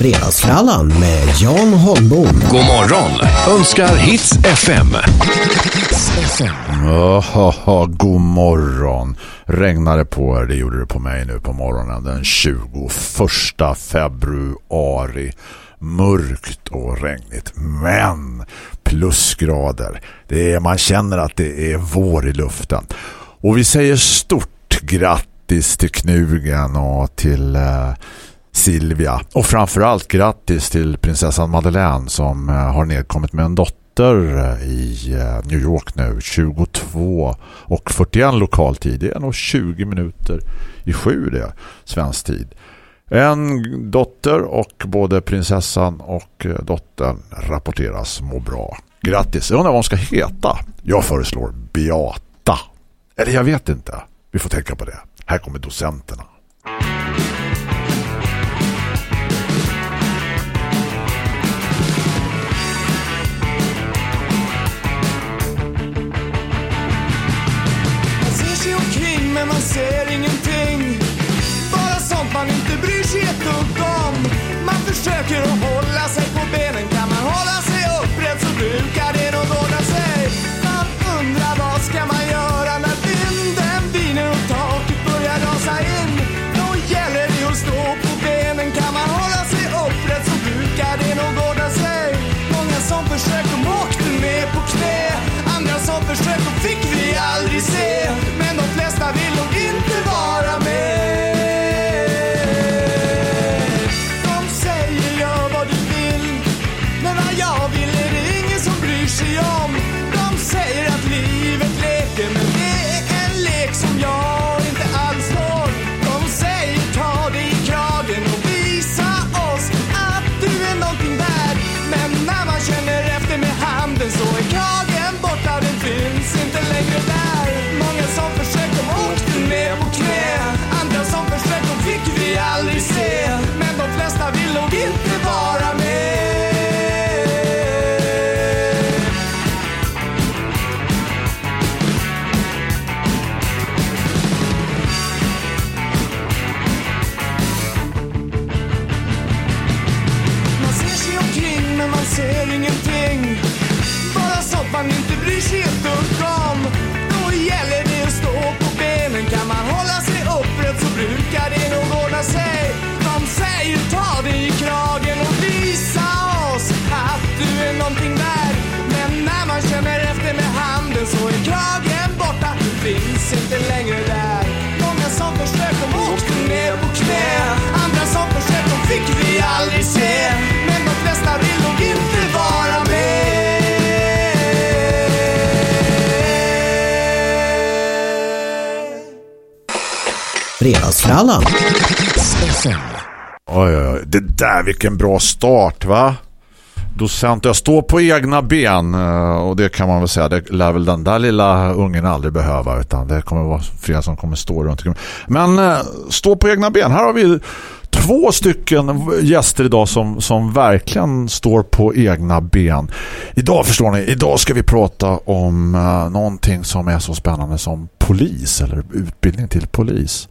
Fredagsfrallan med Jan Holmbom. God morgon önskar Hits FM. Jaha, god morgon. Regnade på er, det gjorde det på mig nu på morgonen den 21 februari. Mörkt och regnigt, men plusgrader. Det är, man känner att det är vår i luften. Och vi säger stort grattis till Knugen och till... Eh, Silvia. Och framförallt grattis till prinsessan Madeleine som eh, har nedkommit med en dotter eh, i eh, New York nu. 22 och 41 lokaltid. Det är nog 20 minuter i sju det, svensk tid. En dotter och både prinsessan och dottern rapporteras må bra. Grattis. Jag undrar vad hon ska heta. Jag föreslår Beata. Eller jag vet inte. Vi får tänka på det. Här kommer docenterna. Fredagsfrallan. Oj, oj, oj. Det där, vilken bra start va? Docent, jag står på egna ben eh, och det kan man väl säga, det lär väl den där lilla ungen aldrig behöva utan det kommer vara flera som kommer stå runt omkring. Men eh, stå på egna ben, här har vi två stycken gäster idag som, som verkligen står på egna ben. Idag förstår ni, idag ska vi prata om uh, någonting som är så spännande som polis eller utbildning till polis.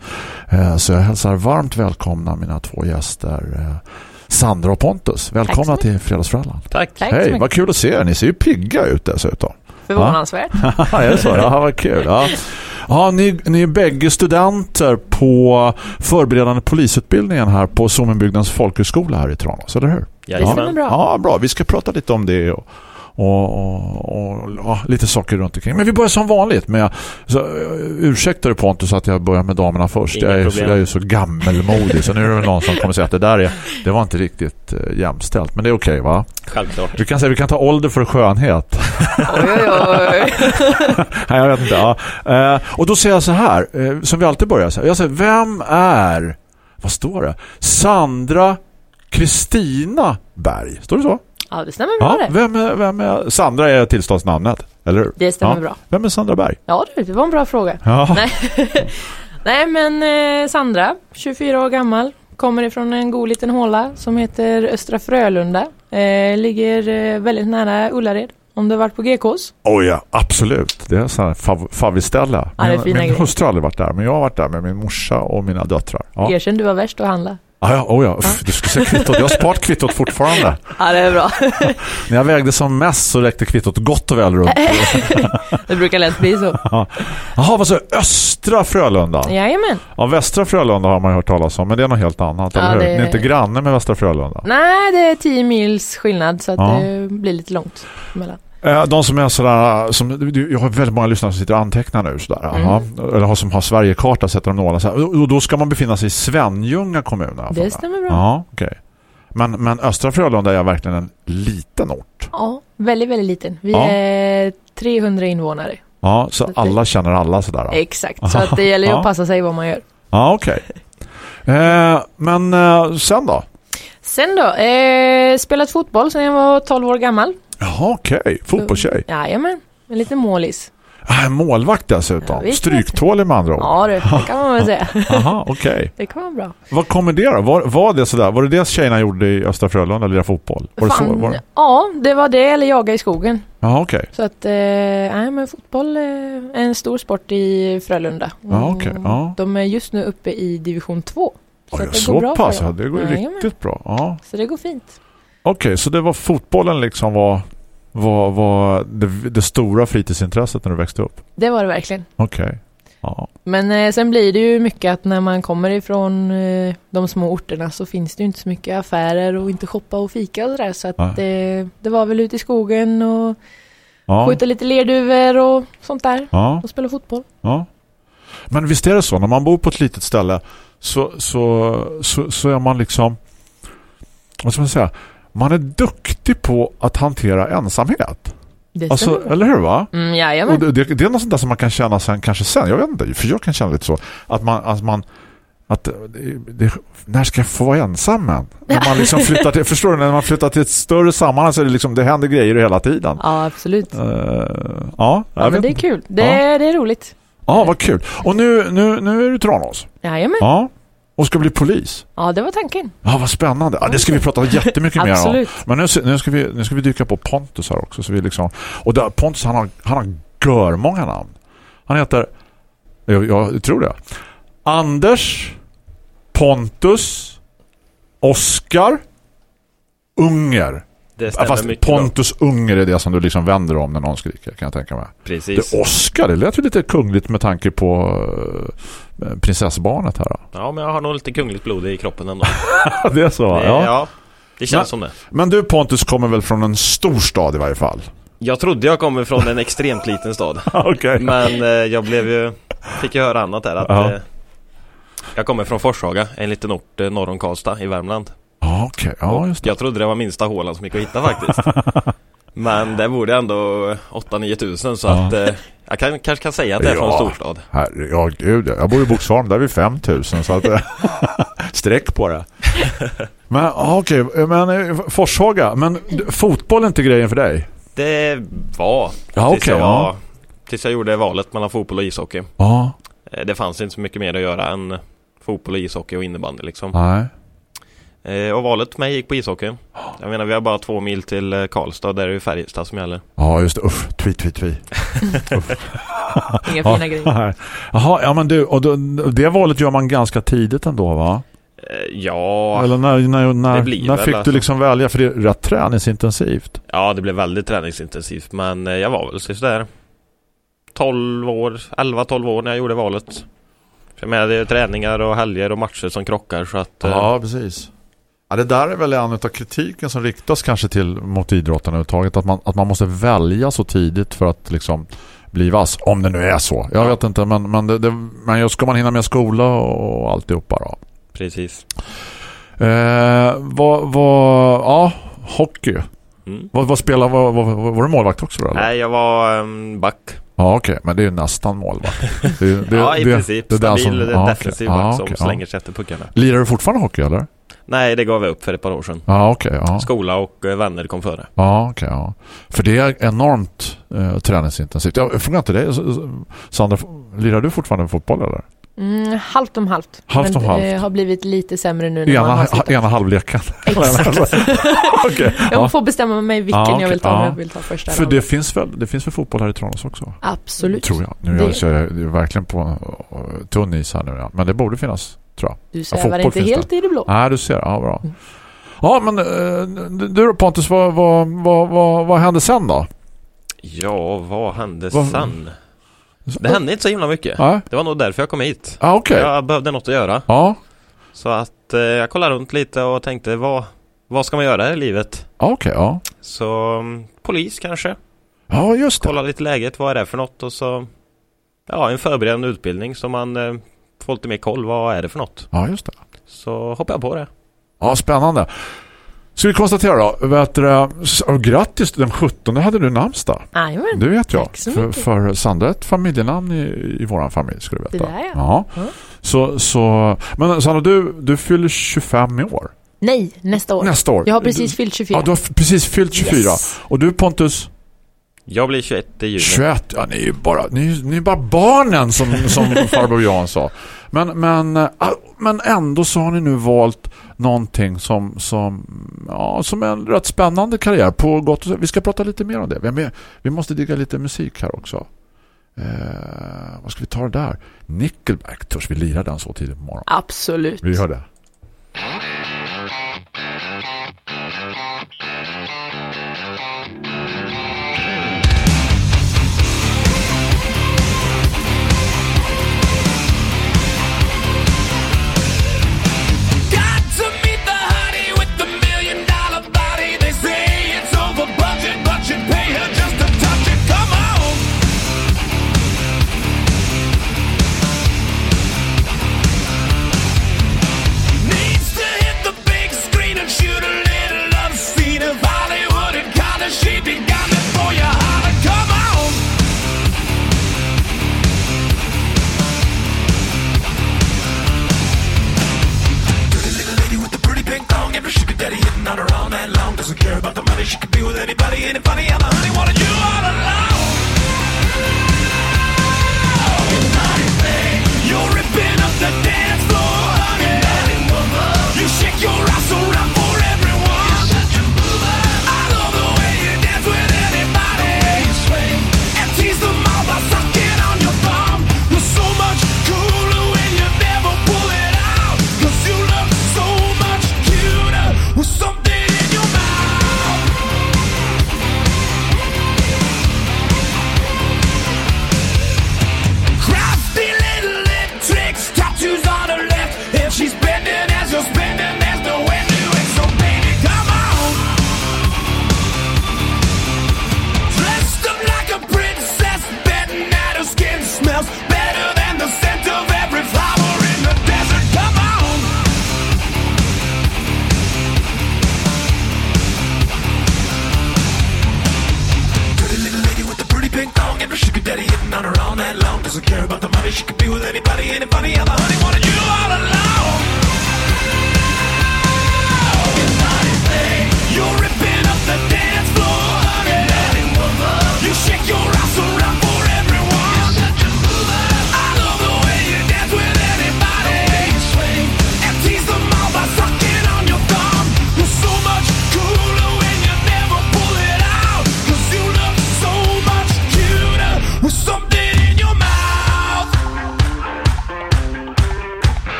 Uh, så jag hälsar varmt välkomna mina två gäster uh, Sandra och Pontus. Välkomna till Fredagsfrallan. Tack. Tack Hej, vad kul att se er. Ni ser ju pigga ut dessutom. Förvånansvärt. är det så? Ja, vad kul. Ja. Ja, ni, ni är bägge studenter på förberedande polisutbildningen här på Sommenbygdens folkhögskola här i Tranås, eller hur? Jajamän. stämmer bra. Ja, bra. Vi ska prata lite om det och, och, och, och ja, lite saker runt omkring. Men vi börjar som vanligt med så, uh, ursäkta dig Pontus att jag börjar med damerna först. Inga Jag är, problem. jag är ju så gammelmodig så nu är det någon som kommer säga att det där är, det var inte riktigt uh, jämställt. Men det är okej va? Självklart. Vi kan säga vi kan ta ålder för skönhet. Oj, oj, oj. Nej, jag vet inte. Ja. Eh, och då säger jag så här, eh, som vi alltid börjar så här. Jag säger, vem är, vad står det? Sandra Kristina Berg. Står det så? Ja, det stämmer bra Ja, det. vem är, vem är, Sandra är tillståndsnamnet, eller hur? Det stämmer ja. bra. Vem är Sandra Berg? Ja, det var en bra fråga. Ja. Nej. Nej, men eh, Sandra, 24 år gammal, kommer ifrån en god liten håla som heter Östra Frölunda. Eh, ligger eh, väldigt nära Ullared. Om du har varit på GKs? Oh ja, absolut. Det är så här fav favviställe. Ja, min min hustru har aldrig varit där, men jag har varit där med min morsa och mina döttrar. Ja. Erkänn du var värst att handla. Ah, ja, oh ja. Uff, du skulle säga kvittot. Jag har sparat kvittot fortfarande. Ja, det är bra. När jag vägde som mest så räckte kvittot gott och väl runt. det brukar lätt bli så. Jaha, vad så Östra Frölunda? Jajamän. Ja, Västra Frölunda har man ju hört talas om, men det är något helt annat, Ja, eller hur? det- Ni är inte granne med Västra Frölunda? Nej, det är 10 mils skillnad så att Ja. det blir lite långt emellan. Eh, De som är sådär, som, jag har väldigt många lyssnare som sitter och antecknar nu sådär, Mm. jaha. eller som har Sverigekarta sätter de nålar så här. Och då ska man befinna sig i Svenljunga kommun. Det stämmer bra. Ja, okej. Men, men Östra Frölunda är verkligen en liten ort. Ja, väldigt, väldigt liten. Vi Ja. är 300 invånare. Ja, så Så det- alla känner alla sådär. Exakt, så att det gäller ju att passa sig vad man gör. Ja, okej. Eh, men eh, sen då? Sen då, eh, spelat fotboll sedan jag var 12 år gammal. Jaha, okej. Fotbollstjej. Jajamän, en liten målis. Ah, målvakt dessutom. Ja. Stryktålig med andra ord. Ja det kan man väl säga. Aha, okej. Det kan vara bra. Vad kommer det då? Var, var det sådär? Var det det tjejerna gjorde i Östra Frölunda, lira fotboll? Var det så? Fan, Var det? Ja, det var det eller jaga i skogen. Jaha, okej. Så att, eh, nej men fotboll eh, är en stor sport i Frölunda. Ja, okej, Och ja. De är just nu uppe i division 2. Så, att det så går bra pass, för ja, dem. det går Jajamän. riktigt bra. Ja. Så det går fint. Okej, så det var fotbollen liksom var, var, var det, det stora fritidsintresset när du växte upp? Det var det verkligen. Okej. Ja. Men eh, sen blir det ju mycket att när man kommer ifrån eh, de små orterna så finns det ju inte så mycket affärer och inte shoppa och fika och sådär. Så att det, det var väl ute i skogen och Ja. skjuta lite lerduvor och sånt där. Ja. Och spela fotboll. Ja. Men visst är det så, när man bor på ett litet ställe så, så, så, så är man liksom vad ska man säga man är duktig på att hantera ensamhet. Det Alltså, eller hur va? Mm, Och det, det, är något sånt där som man kan känna sen kanske sen, jag vet inte, för jag kan känna lite så att man, att man att det, det, när ska jag få vara ensam än? När man liksom flyttar till, förstår du, när man flyttar till ett större sammanhang så är det liksom, det händer grejer hela tiden. Ja, absolut. Uh, ja, Ja, men det är kul. Det, Ja. det är roligt. Ja, vad kul. Och nu, nu, nu är du Tranås. Jajamän. Ja. Och ska bli polis. Ja, det var tanken. Ja, vad spännande. Ja, det ska vi prata jättemycket mer om. Men nu, nu, ska vi, nu ska vi dyka på Pontus här också. Så vi liksom, och där, Pontus, han har, han har görmånga namn. Han heter, jag, jag tror det, Anders, Pontus, Oskar, Unger. Det stämmer Fast mycket bra. Pontus Unger är det som du liksom vänder om när någon skriker, kan jag tänka mig. Precis. Det Oskar, det lät ju lite kungligt med tanke på eh, prinsessbarnet här. Ja, men jag har nog lite kungligt blod i kroppen ändå. det är så, Det, ja. ja. det känns Men- som det. Men du Pontus kommer väl från en stor stad i varje fall? Jag trodde jag kommer från en extremt liten stad. Okej. Men eh, jag blev ju, fick ju höra annat där att Ja. eh, jag kommer från Forshaga, en liten ort eh, norr om Karlstad i Värmland. Ja, Och just det. Jag trodde det var minsta hålan som gick att hitta faktiskt. Men det borde ändå 8-9 tusen så Ja. att eh, jag kan, kanske kan säga att det är från Ja. storstad. Herre, ja, gud. Jag bor i Boxholm, där är vi 5000 så att eh, streck på det. Men okej, men eh, Forshaga, men fotboll är inte grejen för dig? Det var Ja, tills, okej. jag, ja. tills jag gjorde valet mellan fotboll och ishockey. Ja, Eh, Det fanns inte så mycket mer att göra än fotboll, och ishockey och innebandy liksom. nej. Eh, och valet för mig gick på ishockey. Jag menar vi har bara två mil till eh, Karlstad, där är det Färjestad som gäller. Ja, just det. Uff, tvi, tvi, tvi. Inga fina grejer. Jaha, ja men du, och då, det valet gör man ganska tidigt ändå va? Eh, ja, Eller när, när, när, Det blir när väl fick alltså. du liksom välja? För det är rätt träningsintensivt. ja, det blev väldigt träningsintensivt men jag var väl sådär 12 år, 11-12 år när jag gjorde valet. För menar, det är träningar och helger och matcher som krockar så att Ja, precis. Ja, det där är väl en av kritiken som riktas kanske till mot idrotten överhuvudtaget. Att man, att man måste välja så tidigt för att liksom bli vass. Om det nu är så. Jag Ja. vet inte, men, men, det, det, men just ska man hinna med skola och alltihopa då. precis. Eh, vad, vad, ja, hockey. Mm. Vad, vad spelar, vad, vad, var du målvakt också eller? Nej, jag var um, back. Ja, okej. Men det är ju nästan målvakt. Det, det, ja, i det, princip. det den Stabil som- okej. defensiv Ja, back som okej, ja. slänger sig efter puckarna. Lirar du fortfarande hockey, eller? Nej, det gav jag upp för ett par år sedan. Ja, okej. ja. Skola och eh, vänner kom före. Ja, okej. ja. För det är enormt eh, träningsintensivt. Jag frågar inte dig. Sandra, lirar du fortfarande fotboll eller? Mm, halvt om halvt. Halvt om Men halvt. det har blivit lite sämre nu när man Ena, har slutat. ena halvleken. Exakt. Okej. Jag Ja. får bestämma mig vilken Ja, okej. jag vill ta. Ja. jag vill ta första För det finns, väl, det finns väl fotboll här i Tranås också? Absolut. Tror jag. Nu är Det- jag, jag är verkligen på uh, tunn is här nu. Ja. Men det borde finnas, tror jag. Du Ja, svävar fotboll inte helt i det blå. Nej, du ser. Ja, bra. Ja, men eh, du då Pontus, vad, vad, vad, vad, vad hände sen då? Ja, vad hände Vad- sen? Det hände inte så himla mycket. Ja, Det var nog därför jag kom hit. ah, okej. Jag behövde något att göra. Ja, Så att eh, jag kollade runt lite och tänkte vad, vad ska man göra i livet? ja, okej. ja. Så mm, polis kanske. ja, just det. Kolla lite läget. Vad är det för något? Och så ja, en förberedande utbildning så man eh, får lite mer koll. Vad är det för något? Ja, just det. Så hoppade jag på det. Ja, spännande. Ska vi konstatera då, vet du, grattis, den 17 hade du namnsdag. Jajamän. Det vet jag. Så För, för Sandra är ett familjenamn i, i våran familj, skulle du veta. Det där, ja. ja. Ja. Så, så, men Sandra, du, du fyller 25 i år. Nej, nästa år. Nästa år. Jag har precis du, fyllt 24. Ja, du har precis fyllt 24. Yes. Och du Pontus, Jag blir 21 i juni. 21. Ja, ni är ju bara, ni, är- ni är bara barnen som, som farbror Jan sa. Men, men, äh, men ändå så har ni nu valt någonting som, som, ja, som är en rätt spännande karriär på gott och så. Vi ska prata lite mer om det. Vi- vi måste digga lite musik här också. Eh, vad ska vi ta det där? Nickelback, törs vi lira den så tidigt på morgonen? Absolut. Vi hör det.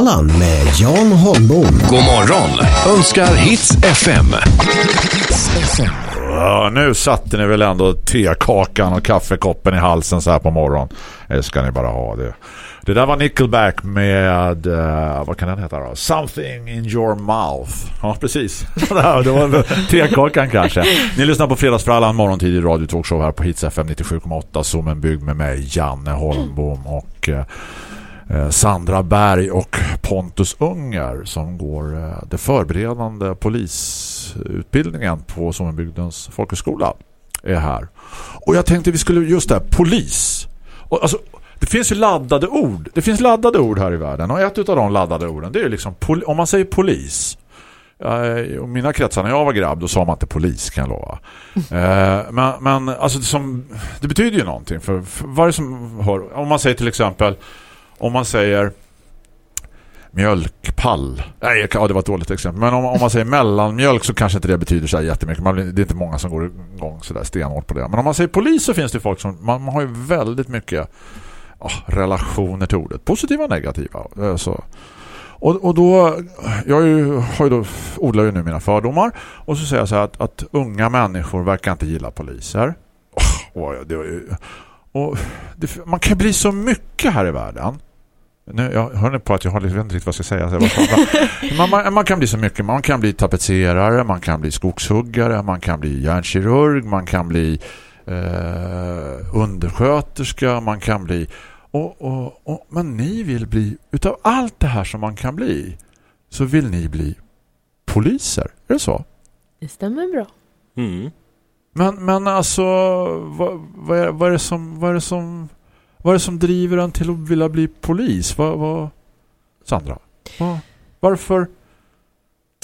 Fredagsfrallan med Jan Holmbom. God morgon önskar Hits FM. FM. Ja, nu satte ni väl ändå tekakan och kaffekoppen i halsen så här på morgon. Det ska ni bara ha det. Det där var Nickelback med, eh, vad kan den heta då? Something in your mouth. Ja, precis. det var tekakan kanske. Ni lyssnar på Fredagsfrallan, morgontidig radiotalkshow här på Hits FM 97,8. Som en bygg med mig, Janne Holmbom och eh, Sandra Berg och Pontus Unger som går eh, det förberedande polisutbildningen på Sommenbygdens folkhögskola är här. Och jag tänkte vi skulle just det här, polis. Och, alltså, det finns ju laddade ord. Det finns laddade ord här i världen och ett av de laddade orden det är liksom om man säger polis. Eh, mina kretsar när jag var grabb då sa man inte polis kan jag lova. Eh, men, men alltså det, som, det betyder ju någonting för, för vad är det som hör, om man säger till exempel om man säger mjölkpall. Nej, ja, det var ett dåligt exempel. Men om, om man säger mellanmjölk så kanske inte det betyder så här jättemycket. Man, det är inte många som går igång så där stenhårt på det. Men om man säger polis så finns det folk som... Man, man har ju väldigt mycket oh, relationer till ordet. Positiva och negativa. Eh, så. Och, och då... Jag är ju, har ju då, odlar ju nu mina fördomar. Och så säger jag så här att, att unga människor verkar inte gilla poliser. Oh, det var ju, och det, man kan bli så mycket här i världen. Nu, jag hör nu på att jag har, vet inte riktigt vad jag ska säga. Man, man, man kan bli så mycket. Man kan bli tapetserare, man kan bli skogshuggare, man kan bli hjärnkirurg, man kan bli eh, undersköterska, man kan bli... Och, och, och, men ni vill bli, utav allt det här som man kan bli, så vill ni bli poliser. Är det så? Det stämmer bra. Mm. Men, men alltså, vad, vad, är, vad, är det som, vad är det som vad är det som driver en till att vilja bli polis? Vad, vad, Sandra? Vad, varför?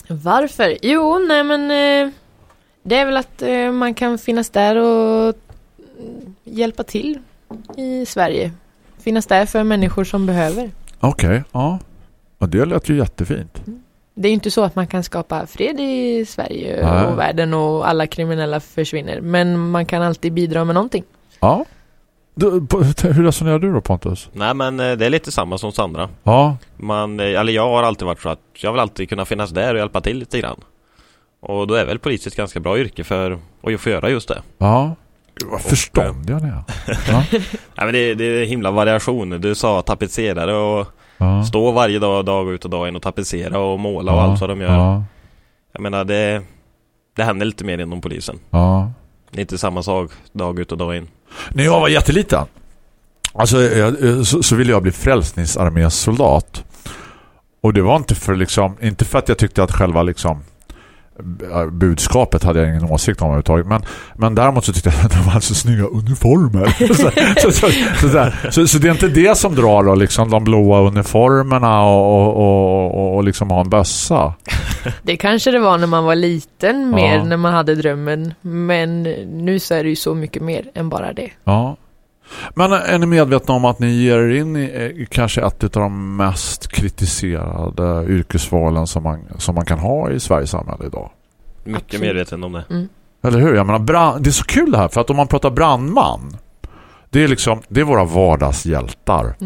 Varför? Jo, nej men eh, det är väl att eh, man kan finnas där och mm, hjälpa till i Sverige. Finnas där för människor som behöver. Okej, ja. ja. Det lät ju jättefint. Det är ju inte så att man kan skapa fred i Sverige Nej. och världen och alla kriminella försvinner. Men man kan alltid bidra med någonting. Ja. Du, på- hur resonerar du då Pontus? Nej men eh, det är lite samma som Sandra. Ja, Man, eh, eller jag har alltid varit så att jag vill alltid kunna finnas där och hjälpa till lite grann. Och då är väl polis ett ganska bra yrke för att få göra just det. ja. Gud, Vad förståndiga ni är. Ja, Nej men det, det är himla variation. Du sa tapetserare och ja. stå varje dag, dag ut och dag in och tapetsera och måla och ja, allt vad de gör. Ja, Jag menar det, det händer lite mer inom polisen. ja. Det är inte samma sak dag ut och dag in. När jag var jätteliten alltså, eh, eh, så, så ville jag bli frälsningsarmésoldat. Och det var inte för liksom inte för att jag tyckte att själva liksom budskapet hade jag ingen åsikt om överhuvudtaget. Men, men däremot så tyckte jag att det var så snygga uniformer. så, så, så, så, det är inte det som drar då, liksom de blåa uniformerna och, och, och, liksom ha en bössa. Det kanske det var när man var liten mer när man hade drömmen. Men nu så är det ju så mycket mer än bara det. Ja. Men är ni medvetna om att ni ger er in i, kanske ett av de mest kritiserade yrkesvalen som man, som man kan ha i Sveriges samhälle idag? Mycket Absolut. medveten om det. Eller hur? Jag menar, brand, det är så kul det här för att om man pratar brandman det är liksom, det är våra vardagshjältar.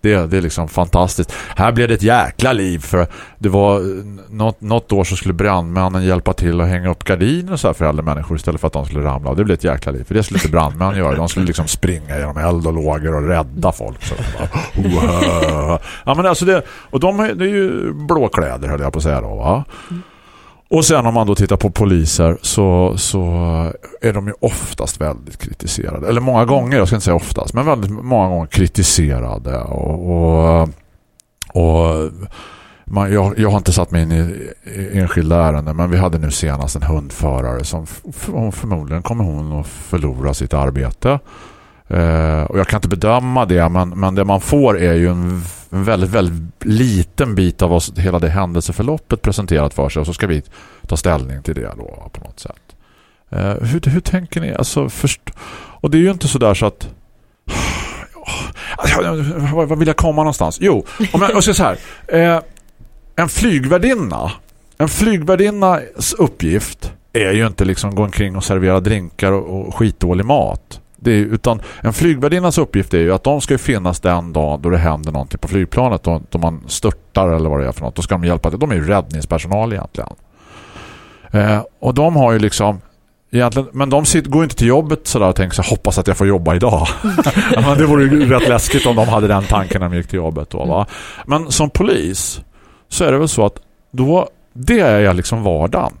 Det, det är liksom fantastiskt. Här blev det ett jäkla liv för det var eh, något, något år så skulle brandmännen hjälpa till att hänga upp gardiner och så här för äldre människor istället för att de skulle ramla. Och det blev ett jäkla liv. För det skulle inte brandmän göra. De skulle liksom springa genom eld och lågor och rädda folk. Så bara, oh, ja, men alltså det, och de det är ju blåkläder höll jag på att säga då va? Och sen om man då tittar på poliser så, så är de ju oftast väldigt kritiserade. Eller många gånger, jag ska inte säga oftast, men väldigt många gånger kritiserade. Och, och, och man, jag, jag har inte satt mig in i, i enskilda ärenden men vi hade nu senast en hundförare som förmodligen kommer hon att förlora sitt arbete. Eh, och jag kan inte bedöma det men, men det man får är ju en, en väldigt, väldigt liten bit av oss, hela det händelseförloppet presenterat för sig och så ska vi ta ställning till det då på något sätt. Eh, hur, hur tänker ni? Alltså först, och det är ju inte så där så att vad vad vill jag komma någonstans? Jo, om jag, jag ska så här. Eh, en flygvärdinna en flygvärdinnas uppgift är ju inte liksom gå omkring och servera drinkar och, och skitdålig mat. Det är, utan en flygvärdinnas uppgift är ju att de ska finnas den dag då det händer någonting på flygplanet då, då man störtar eller vad det är för något. Då ska de hjälpa till. De är ju räddningspersonal egentligen. Eh, och de har ju liksom egentligen, men de sitter, går inte till jobbet sådär och tänker så hoppas att jag får jobba idag. Men det vore ju rätt läskigt om de hade den tanken när de gick till jobbet då, va? Men som polis så är det väl så att då, det är liksom vardagen.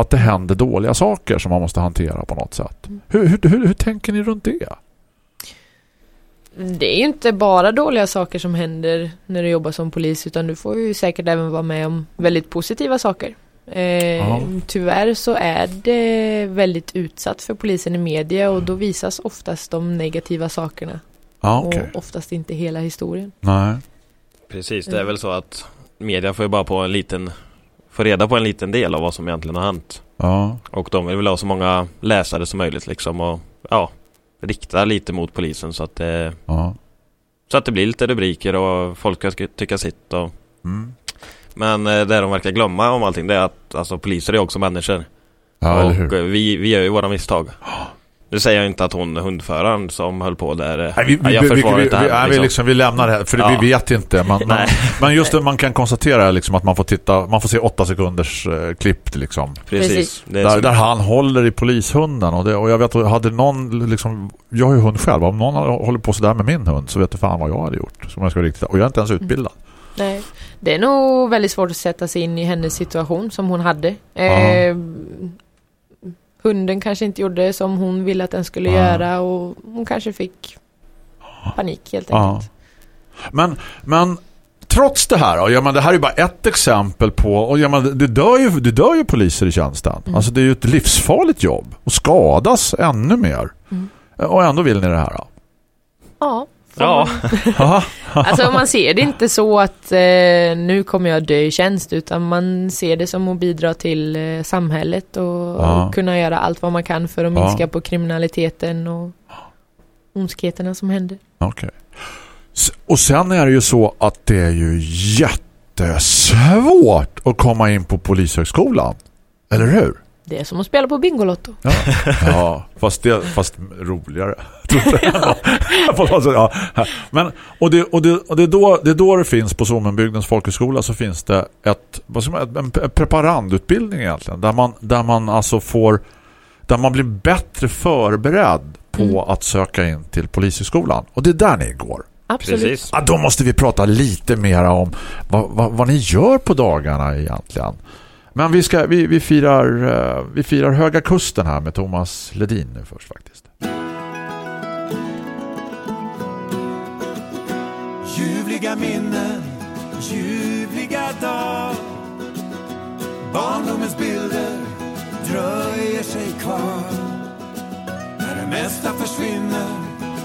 Att det händer dåliga saker som man måste hantera på något sätt. Hur, hur, hur, hur tänker ni runt det? Det är ju inte bara dåliga saker som händer när du jobbar som polis utan du får ju säkert även vara med om väldigt positiva saker. Eh. Tyvärr så är det väldigt utsatt för polisen i media och då visas oftast de negativa sakerna Ja, okej. och oftast inte hela historien. Nej. Precis, det är väl så att media får ju bara på en liten Få reda på en liten del av vad som egentligen har hänt Ja. Och de vill väl ha så många läsare som möjligt liksom och ja Rikta lite mot polisen så att det Ja. Så att det blir lite rubriker och folk ska tycka sitt och Mm. Men eh, det de verkar glömma om allting det är att alltså poliser är också människor Ja, Och eh, vi, vi gör ju våra misstag Nu säger jag inte att hon hundföraren som höll på där eh, Nej, vi, vi, jag vi, vi, försvarar vi, inte vi, nej, vi, liksom. liksom, vi lämnar det här, för Ja. vi vet inte. Man, man, men just det man kan konstatera är liksom att man får titta, man får se åtta sekunders eh, klipp liksom. Precis, är Där, där han håller i polishunden och, det, och jag vet hade någon liksom, jag har ju hund själv, om någon hållit på sådär med min hund så vet du fan vad jag hade gjort. Som jag ska riktigt, och jag är inte ens utbildad. Nej, det är nog väldigt svårt att sätta sig in i hennes situation som hon hade. Eh, hunden kanske inte gjorde som hon ville att den skulle Ja. göra och hon kanske fick panik helt Ja. enkelt. Men, men trots det här, och ja, men det här är bara ett exempel på, och ja, men det, dör ju, det dör ju poliser i tjänsten. Mm. Alltså det är ju ett livsfarligt jobb och skadas ännu mer. Mm. Och ändå vill ni det här. Då. Ja. Ja. Alltså man ser det inte så att eh, nu kommer jag dö i tjänst utan man ser det som att bidra till eh, samhället och, Ja. och kunna göra allt vad man kan för att Ja. minska på kriminaliteten och ondskheterna som händer. Okej. S- Och sen är det ju så att det är ju jättesvårt att komma in på polishögskolan. Eller hur? Det är som att spela på Bingolotto. Ja, ja fast, det, fast roligare. Ja. Men, och det, och det, och det, är då, det är då det finns på Sommenbygdens folkhögskola så finns det ett, vad ska man, en en preparandutbildning egentligen. Där man, där man alltså får där man blir bättre förberedd på Mm. att söka in till polishögskolan. Och det är där ni går. Absolut. Precis Ja, då måste vi prata lite mer om vad, vad, vad ni gör på dagarna egentligen. Men vi, ska, vi, vi, firar, eh, vi firar Höga Kusten här med Thomas Ledin nu först faktiskt. Ljuvliga minnen, ljuvliga dag Barndomens bilder dröjer sig kvar. När det mesta försvinner,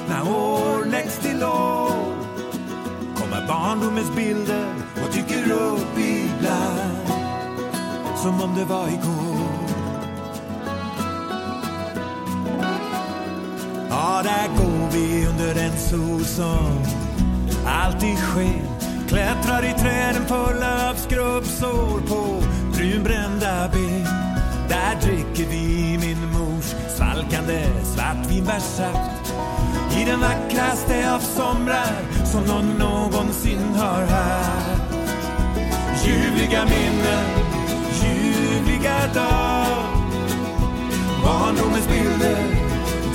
när år läggs till år Kommer barndomens bilder och dyker upp i som om det var igår. Ja, där går vi under en sol som alltid sken Klättrar i träden fulla av skrubbsår på brunbrända ben. Där dricker vi min mors svalkande svartvinbärssaft. I den vackraste av somrar som någon någonsin har haft Ljuvliga minnen, ljuvliga dag. Barndomens bilder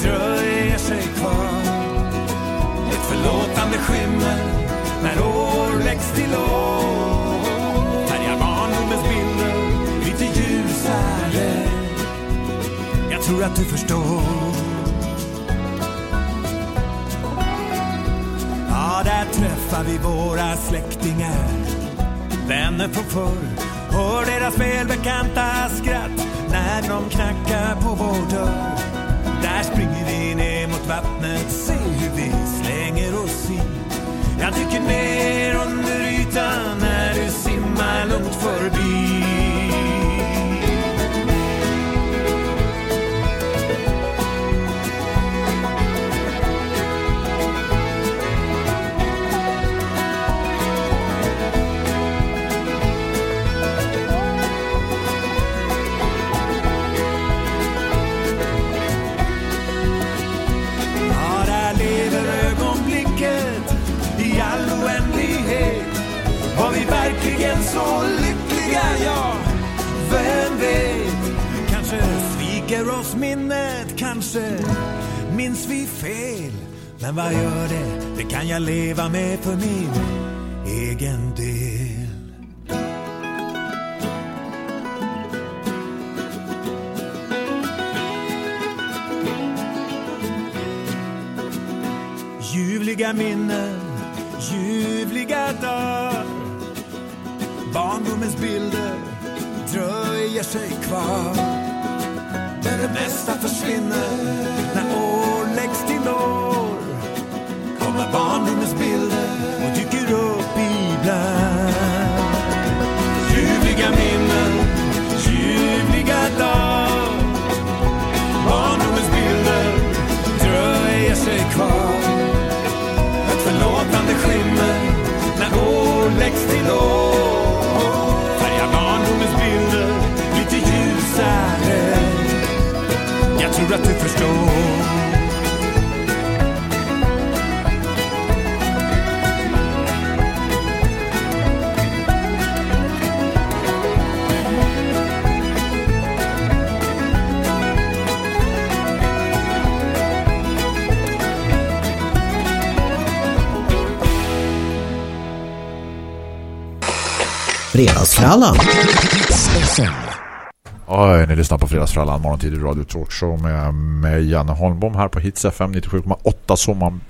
dröjer sig kvar. Ett förlåtande skimmer när år läggs till år. Färgar barndomens bilder lite ljusare. Jag tror att du förstår. Ja, där träffar vi våra släktingar. Vänner från förr Hör deras välbekanta skratt när de knackar på vår dörr där springer vi ner mot vattnet, se hur vi slänger oss in. Jag dyker ner under ytan när du simmar lugnt förbi. Äntligen så lycklig är Vem vet? Kanske sviker oss minnet, kanske minns vi fel Men vad gör det? Det kan jag leva med för min egen del Ljuvliga minnen, ljuvliga dagar Barndomens bilder dröjer sig kvar. Där det mesta försvinner när tror att du förstår Fredagsfrallan. Oj, ni lyssnar på Fredagsfrallan, morgontid i Radio Talkshow med med Janne Holmbom här på Hits FM 97,8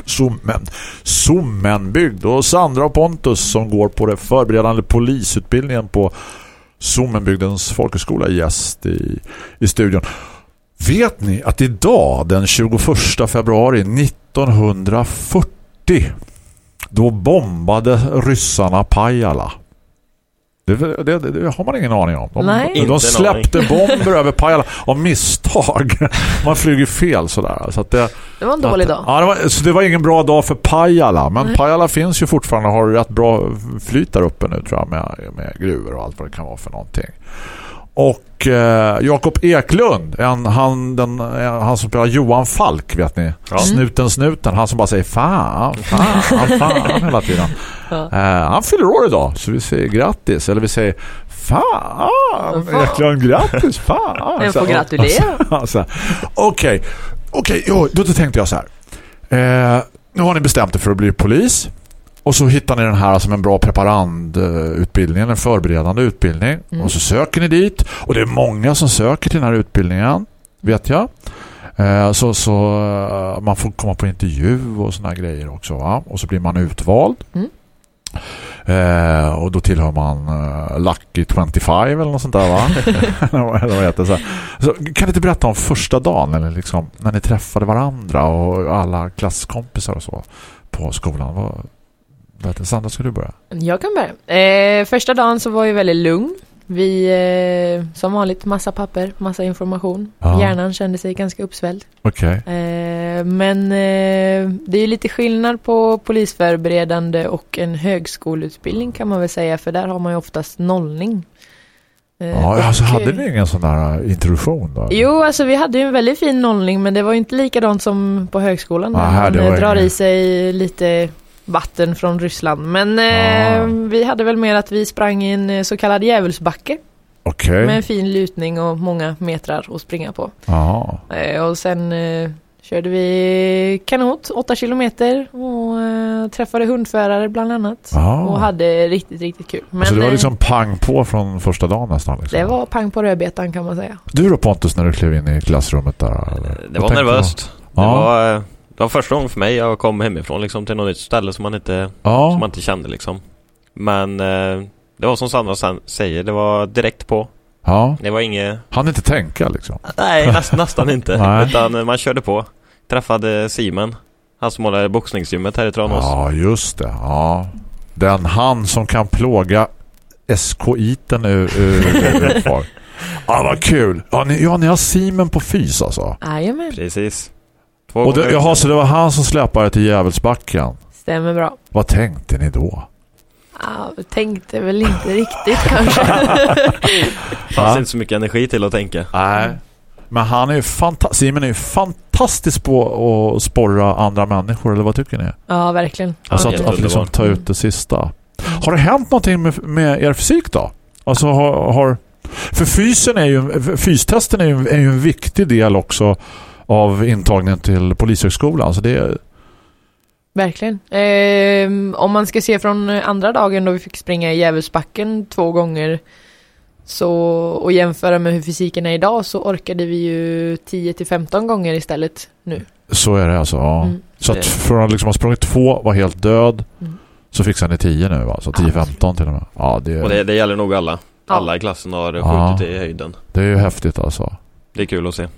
Sommen, Sommenbygd och Sandra och Pontus som går på det förberedande polisutbildningen på Sommenbygdens folkhögskola gäst i, i studion. Vet ni att idag den 21 februari 1940 då bombade ryssarna Pajala. Det, det, det, det har man ingen aning om. De, Nej. De släppte bomber över Pajala av misstag. Man flyger fel sådär. Så att det, Det var en dålig dag. Ja, det var, så det var ingen bra dag för Pajala. Men Pajala finns ju fortfarande och har rätt bra flyt där uppe nu tror jag med, med gruvor och allt vad det kan vara för någonting. Och eh, Jakob Eklund, en, han, den, eh, han som spelar Johan Falk, vet ni? Snuten, snuten. Han som bara säger fan, fan, fan hela tiden. Eh, han fyller år idag, så vi säger grattis. Eller vi säger fan, Eklund, grattis, fan. Jag får gratulera. Okej, okej, jo, då tänkte jag så här. Eh, nu har ni bestämt er för att bli polis. Och så hittar ni den här som en bra preparandutbildning, en förberedande utbildning. Och så söker ni dit. Och det är många som söker till den här utbildningen, vet jag. Eh, så så eh, man får komma på intervju och såna här grejer också va? Och så blir man utvald. Mm. Eh, och då tillhör man eh, Lucky 25 eller något sånt där va? eller vad heter det så, här. så Kan du inte berätta om första dagen eller liksom när ni träffade varandra och alla klasskompisar och så på skolan? Vad, berätta. Sandra, ska du börja? Jag kan börja. Eh, första dagen så var jag väldigt lugn. Vi, eh, som vanligt, massa papper, massa information. Ja. Hjärnan kände sig ganska uppsvälld. Okej. Eh, men eh, det är lite skillnad på polisförberedande och en högskoleutbildning kan man väl säga. För där har man ju oftast nollning. Eh, Ja, och, alltså hade eh, ni ingen sån där introduktion då? Jo, alltså vi hade ju en väldigt fin nollning men det var ju inte likadant som på högskolan. Aha, man drar ingen- i sig lite vatten från Ryssland. Men eh, Ah. vi hade väl mer att vi sprang i en eh, så kallad djävulsbacke Okej. med en fin lutning och många metrar att springa på. Eh, och sen eh, körde vi kanot, 8 kilometer och eh, träffade hundförare bland annat. Ah. Och hade riktigt, riktigt kul. Men så det var eh, liksom pang på från första dagen nästan? Liksom. det var pang på rödbetan kan man säga. Du då Pontus när du klev in i klassrummet där? eller? Det var nervöst. Det, var, eh, det var första gången för mig jag kom hemifrån liksom till något nytt ställe som man inte, Ja. som man inte kände liksom. Men eh, det var som Sandra säger, det var direkt på. ja. Det var inget, Han inte tänka liksom. nej näst, nästan inte. Nej. Utan eh, man körde på. Träffade Simon. Han som håller boxningsgymmet här i Tranås. Ja, just det. Ja. Den han som kan plåga SKIten ur, ur. Ja, vad kul. Ja ni, ja, ni har Simen på fys alltså. Jajamän, Precis. Två Och det, jaha, så det var han som släpade till Djävulsbacken. stämmer bra. Vad tänkte ni då? Ja, jag tänkte väl inte riktigt kanske. fanns inte så mycket energi till att tänka. Nej. Men han är ju Simon är ju fantastisk på att sporra andra människor, eller vad tycker ni? ja, verkligen. Alltså att, att liksom ta ut det sista. Har det hänt någonting med, med er fysik då? Alltså har, har För fysen är ju, fystesten är ju, är ju en viktig del också av intagningen till polishögskolan. Så det är, Verkligen. Ehm, om man ska se från andra dagen då vi fick springa i Djävulsbacken två gånger så, och jämföra med hur fysiken är idag så orkade vi ju 10-15 gånger istället nu. så är det alltså. Ja. Mm. Så att från att liksom ha sprungit två, var helt död, Mm. så fixar ni 10 nu va? Så 10-15 till och med. Ja, det, Och det, det gäller nog alla. Ja. Alla i klassen har Ja. skjutit i höjden. det är ju häftigt alltså. Det är kul att se.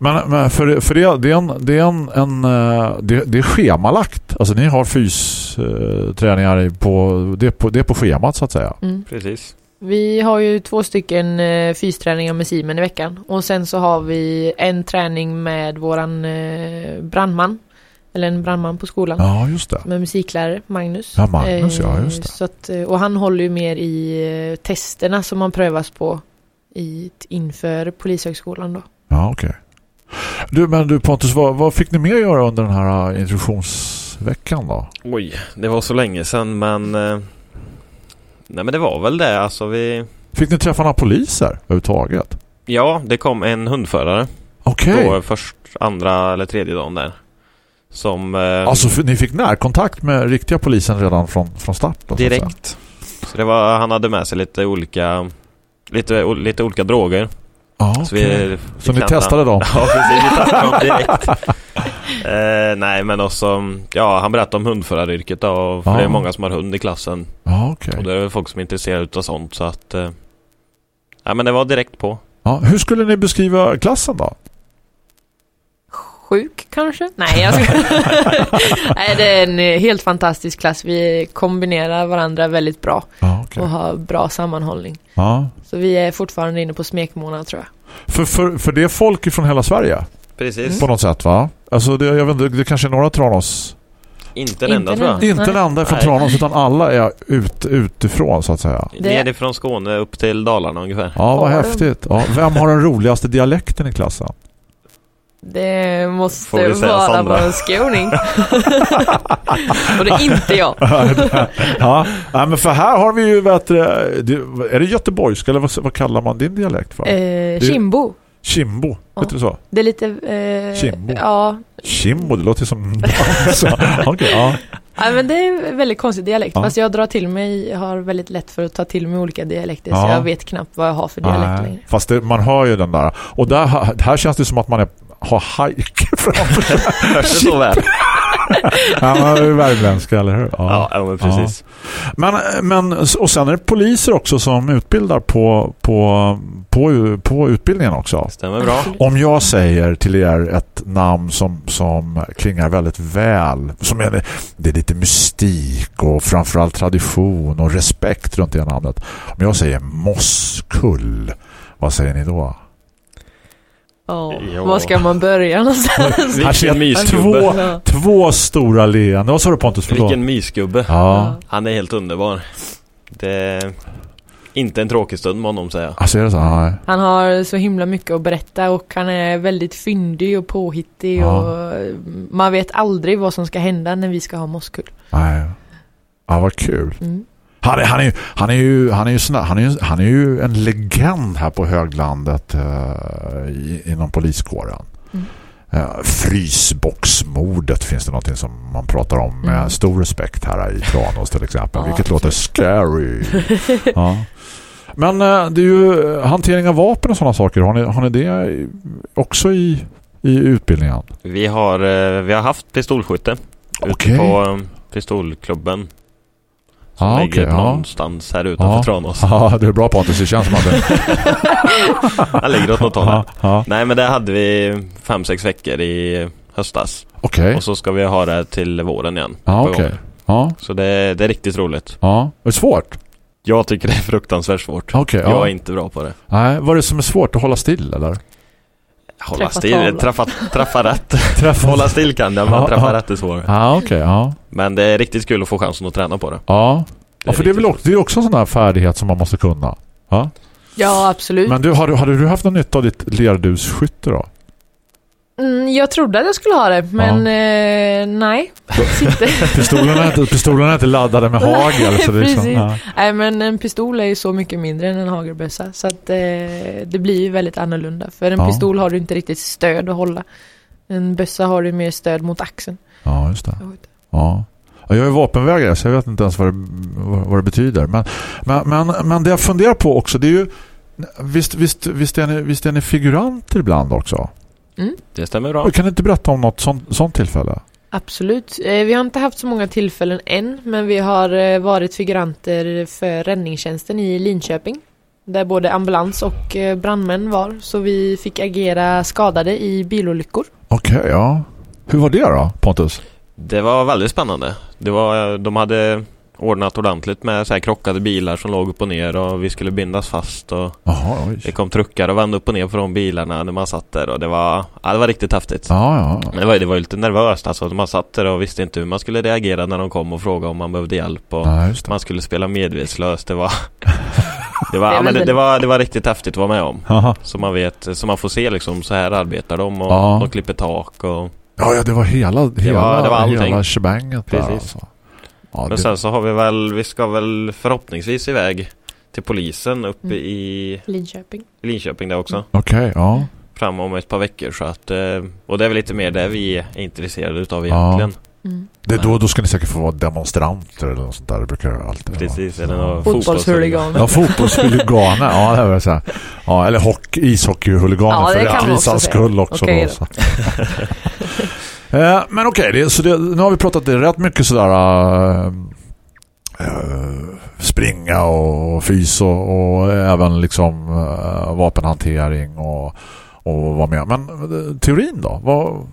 Men, men för, för det, det är en, det är en, en eh, det, det är schemalagt. Alltså ni har fysträningar på det, är på det är på schemat så att säga. Mm. Precis. Vi har ju två stycken eh, fysträningar med Simen i veckan och sen så har vi en träning med våran eh, brandman eller en brandman på skolan Ja, just det. är musiklärare, Magnus. Ja, Magnus, ja, Eh, just det. Så att, eh, och han håller ju mer i eh, testerna som man prövas på i, inför polishögskolan då. Ja, okej. Du, men du Pontus, vad, vad fick ni mer göra under den här eh, introduktionsveckan då? Oj, det var så länge sedan men... Eh, nej men det var väl det. Alltså vi... Fick ni träffa några poliser överhuvudtaget? Ja, det kom en hundförare. Okej. Då först, andra eller tredje dagen där. Som... Eh, Alltså ni fick närkontakt med riktiga polisen redan från, från start? Då, så direkt. Så det var, han hade med sig lite olika... Lite, lite olika droger. Ja, Så, okej. vi så ni testade dem? Ja, precis. Vi testade dem direkt. eh, nej, men också... Ja, han berättade om hundföraryrket då. och För Ja. det är många som har hund i klassen. Ja, okej. Och det är folk som är intresserade av sånt. Så att... Eh, ja, men det var direkt på. Ja, hur skulle ni beskriva klassen då? Kanske? Nej, jag ska... Nej, det är en eh, helt fantastisk klass. Vi kombinerar varandra väldigt bra Ja, okej. och har bra sammanhållning. Ja. Så vi är fortfarande inne på smekmånad tror jag. För, för, för det är folk från hela Sverige Precis. på något sätt va? Alltså det, jag vet inte, det kanske är några Tranås. Inte den enda Inte tror jag. Inte den enda från Nej. Tranås utan alla är ut, utifrån så att säga. Det- Nerifrån Skåne upp till Dalarna ungefär. Ja, vad häftigt. Ja, vem har den roligaste dialekten i klassen? Det måste vara Sandra? någon skåning. och det är inte jag. ja, men för här har vi ju vet, det, är det göteborgska eller vad, vad kallar man din dialekt för? Eh, Kimbo. Kimbo, Ja. vet du så? Det är lite... Eh, Kimbo. Ja. Kimbo, det låter som Okej, ja. ja, men det är en väldigt konstig dialekt. Ja. Fast jag drar till mig, har väldigt lätt för att ta till mig olika dialekter. Ja. Så jag vet knappt vad jag har för dialekt längre. Fast det, man hör ju den där. Och där, här känns det som att man är, har hajk framför Hörs det så väl? Ja, man är ju värmländska, eller hur? Ja, ja men precis. Men, men, och sen är det poliser också som utbildar på, på, på, på utbildningen också. Stämmer bra. Om jag säger till er ett namn som, som klingar väldigt väl, som är, det är lite mystik och framförallt tradition och respekt runt det namnet. Om jag säger Mosskull, vad säger ni då? Ja. Var ska man börja någonstans? Mysgubbe. två, Ja. två stora leenden. Vad sa du Pontus? Förlåt. Vilken mysgubbe. Ja, Han är helt underbar. Det är inte en tråkig stund med honom säger jag. alltså är det så? Nej. Han har så himla mycket att berätta och han är väldigt fyndig och påhittig Ja. och man vet aldrig vad som ska hända när vi ska ha Mosskull. Nej. Ja, vad kul. Mm. Han är, han är, han är ju han är ju han är, ju- han är ju en legend här på höglandet eh, i, inom poliskåren. Mm. Eh, frysboxmordet finns det någonting som man pratar om med Mm. stor respekt här i Tranås till exempel. Ja, vilket låter scary. ja. Men eh, det är ju eh, hantering av vapen och sådana saker. Har ni, har ni det också i, i utbildningen? Vi har, eh, vi har haft pistolskytte Okej. ute på eh, pistolklubben. Som Ja, ligger ja. någonstans här utanför Ja. Tranås. Ja, det är bra Pontus. Det känns som att det... Han ligger åt något håll ja, här. ja. Nej men det hade vi fem, sex veckor i höstas. Okej. Och så ska vi ha det till våren igen. Ja, okej. gång. Ja, Så det, det är riktigt roligt. ja. Det är svårt. Jag tycker det är fruktansvärt svårt. Okej, Jag ja. är inte bra på det. Nej, vad är det som är svårt att hålla still eller? Hålla Träffa still, tavlan. träffa, träffa rätt. Träffa. Hålla still kan jag, Ja, men träffa rätt är svårare. Ja, okej, ja. Men det är riktigt kul att få chansen att träna på det. Ja. Ja, för det är väl också, det är också en sån här färdighet som man måste kunna. Ja. Ja, absolut. Men du, har, du- hade du haft någon nytta av ditt lerdusskytte då? Mm, jag trodde att jag skulle ha det, men eh, nej. Pistolerna är inte, pistolerna är inte laddade med hagel. Så det är liksom, ja. Nej, men en pistol är ju så mycket mindre än en hagelbössa. Så att eh, det blir ju väldigt annorlunda. För en Ja. pistol har du inte riktigt stöd att hålla. En bössa har du mer stöd mot axeln. ja, just det. Ja. Ja, Jag är vapenvägrare så jag vet inte ens vad det, vad det betyder. Men, men, men, men det jag funderar på också det är ju visst, visst, visst, är, ni, visst är ni figuranter ibland också? Det stämmer bra. Kan du inte berätta om något sånt, sånt tillfälle? Absolut. Eh, vi har inte haft så många tillfällen än, men vi har eh, varit figuranter för räddningstjänsten i Linköping. Där både ambulans och eh, brandmän var, så vi fick agera skadade i bilolyckor. Okej, ja. Hur var det då, Pontus? Det var väldigt spännande. Det var, de hade ordnat ordentligt med så här krockade bilar som låg upp och ner och vi skulle bindas fast och Jaha, det kom truckar och vände upp och ner på de bilarna när man satt där och det var, ja, det var riktigt häftigt. Ja, ja. Men det var, det var lite nervöst alltså. Man satt där och visste inte hur man skulle reagera när de kom och frågade om man behövde hjälp och ja just det. man skulle spela medvetslös. Det var Det var, Det ja, men det, det- det, var, det var riktigt häftigt att vara med om. Jaha. Så man vet, så man får se liksom så här arbetar de och de klipper tak och Ja, ja, det var hela, hela, var- det var allting. hela shebanget där Precis. alltså. Ja, Men det, sen så har vi väl, vi ska väl förhoppningsvis iväg till polisen uppe Mm. i Linköping. Linköping där också. Okej, ja. Fram om ett par veckor så att, eh, och det är väl lite mer det vi är intresserade utav Ja. egentligen. Mm. Det, då, då ska ni säkert få vara demonstranter eller något sånt där. Det brukar jag alltid vara. Precis, eller Ja. någon Fotbollshuliganer. Ja, fotbollshuliganer. ja, det jag säga. Ja, eller hockey, ishockeyhuliganer Ja, det för kan rättvisans skull också. Då, då. så. eh, men okej, det, så det, nu har vi pratat det rätt mycket sådär eh, springa och fys och, och även liksom eh, vapenhantering och, och vad med. Men teorin då? Vad,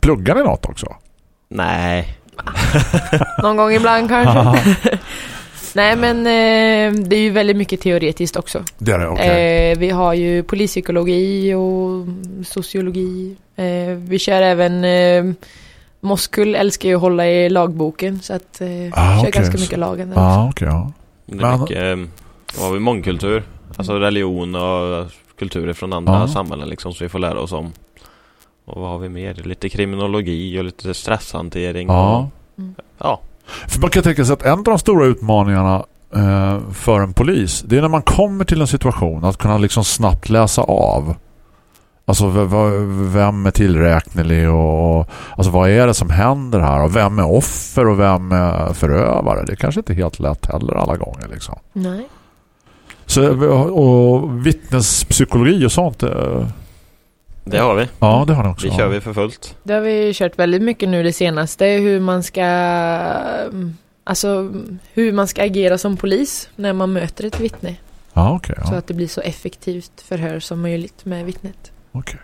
pluggar ni något också? Nej, Någon gång ibland kanske. Nej men eh, det är ju väldigt mycket teoretiskt också. det är det, okej. Eh, vi har ju polispsykologi och sociologi. Eh, vi kör även eh, Moskul älskar ju att hålla i lagboken så att eh, Ah, kör okej, ganska mycket lagen också. okej, ja. det är Men- mycket, eh, vad har vi mångkultur? Alltså religion och kulturer från andra Ja. samhällen liksom så vi får lära oss om. Och vad har vi mer? Lite kriminologi och lite stresshantering. Ja. Och, Mm. ja. För man kan tänka sig att en av de stora utmaningarna eh, för en polis det är när man kommer till en situation att kunna liksom snabbt läsa av. Alltså vem är tillräknelig och, och alltså vad är det som händer här och vem är offer och vem är förövare. Det är kanske inte helt lätt heller alla gånger liksom. Nej. Så, och vittnespsykologi och sånt. Det har vi. Ja, det har ni också. Det kör vi för fullt. Det har vi kört väldigt mycket nu det senaste hur man ska Alltså hur man ska agera som polis när man möter ett vittne. Ja. Så ja, att det blir så effektivt förhör som möjligt med vittnet. okej.